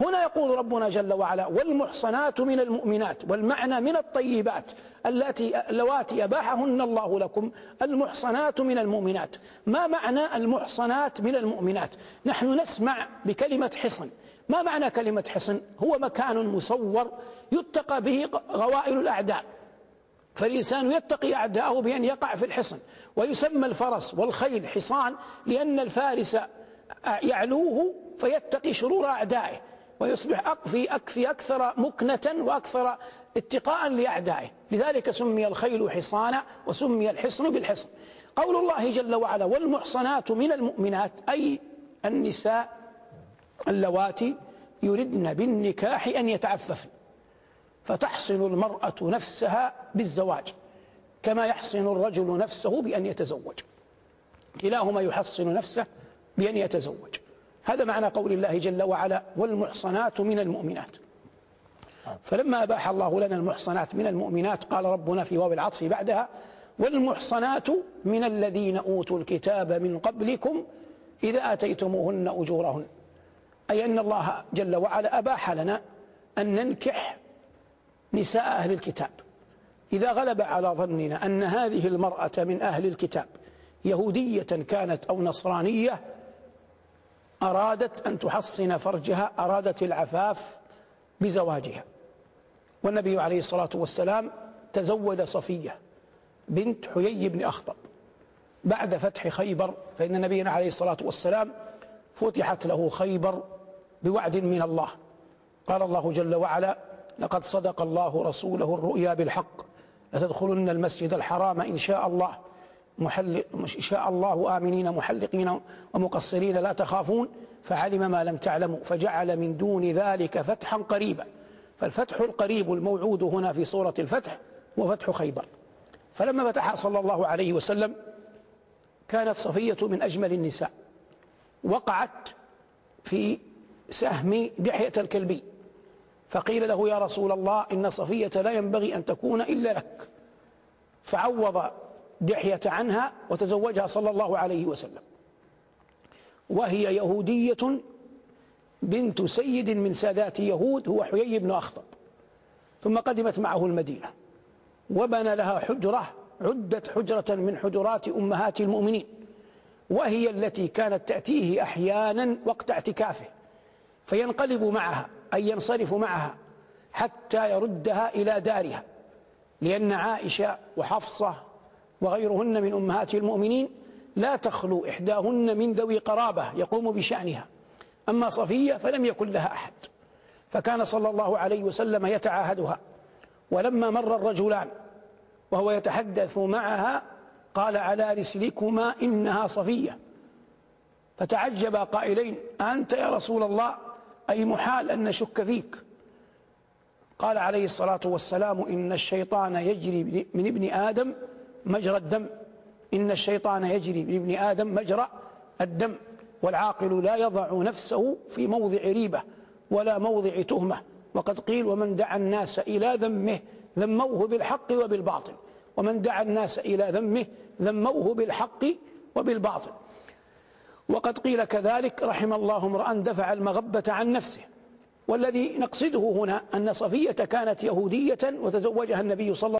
هنا يقول ربنا جل وعلا والمحصنات من المؤمنات والمعنى من الطيبات التي اللواتي أباحهن الله لكم المحصنات من المؤمنات. ما معنى المحصنات من المؤمنات؟ نحن نسمع بكلمة حصن. ما معنى كلمة حصن؟ هو مكان مصور يتقى به غوائل الأعداء. فالإنسان يتقي أعداءه بأن يقع في الحصن ويسمى الفرس والخيل حصان لأن الفارس يعلوه فيتقي شرور أعدائه. ويصبح في أكفي أكثر مكنة وأكثر اتقاء لأعدائه. لذلك سمي الخيل حصانا وسمي الحصن بالحصن. قول الله جل وعلا والمحصنات من المؤمنات أي النساء اللواتي يردن بالنكاح أن يتعففن. فتحصن المرأة نفسها بالزواج كما يحصن الرجل نفسه بأن يتزوج. كلاهما يحصن نفسه بأن يتزوج. هذا معنى قول الله جل وعلا والمحصنات من المؤمنات. فلما أباح الله لنا المحصنات من المؤمنات قال ربنا في واو العطف بعدها والمحصنات من الذين أوتوا الكتاب من قبلكم إذا آتيتموهن أجورهن. أي أن الله جل وعلا أباح لنا أن ننكح نساء أهل الكتاب. إذا غلب على ظننا أن هذه المرأة من أهل الكتاب يهودية كانت أو نصرانية أرادت أن تحصن فرجها أرادت العفاف بزواجها. والنبي عليه الصلاة والسلام تزوج صفية بنت حيي بن أخطب. بعد فتح خيبر فإن نبينا عليه الصلاة والسلام فتحت له خيبر بوعد من الله. قال الله جل وعلا لقد صدق الله رسوله الرؤيا بالحق لتدخلن المسجد الحرام إن شاء الله محل إن شاء الله آمنين محلقين ومقصرين لا تخافون. فعلم ما لم تعلموا فجعل من دون ذلك فتحا قريبا. فالفتح القريب الموعود هنا في سورة الفتح هو فتح خيبر. فلما فتح صلى الله عليه وسلم كانت صفية من أجمل النساء. وقعت في سهم دحية الكلبي. فقيل له يا رسول الله إن صفية لا ينبغي أن تكون إلا لك. فعوض دحية عنها وتزوجها صلى الله عليه وسلم. وهي يهودية بنت سيد من سادات يهود هو حيي بن أخطب. ثم قدمت معه المدينة. وبنى لها حجرة عدت حجرة من حجرات أمهات المؤمنين. وهي التي كانت تأتيه أحيانا وقت اعتكافه. فينقلب معها أي ينصرف معها حتى يردها إلى دارها. لأن عائشة وحفصة وغيرهن من أمهات المؤمنين لا تخلو إحداهن من ذوي قرابة يقوم بشأنها. أما صفية فلم يكن لها أحد فكان صلى الله عليه وسلم يتعاهدها. ولما مر الرجلان وهو يتحدث معها قال على رسلكما إنها صفية. فتعجب قائلين أنت يا رسول الله أي محال أن نشك فيك؟ قال عليه الصلاة والسلام إن الشيطان يجري من ابن آدم مجرى الدم. إن الشيطان يجري من ابن آدم مجرى الدم والعاقل لا يضع نفسه في موضع ريبة ولا موضع تهمة. وقد قيل ومن دعا الناس إلى ذمه ذموه بالحق وبالباطل. ومن دعا الناس إلى ذمه ذموه بالحق وبالباطل. وقد قيل كذلك رحم الله امرأ دفع المغبة عن نفسه. والذي نقصده هنا أن صفية كانت يهودية وتزوجها النبي صلى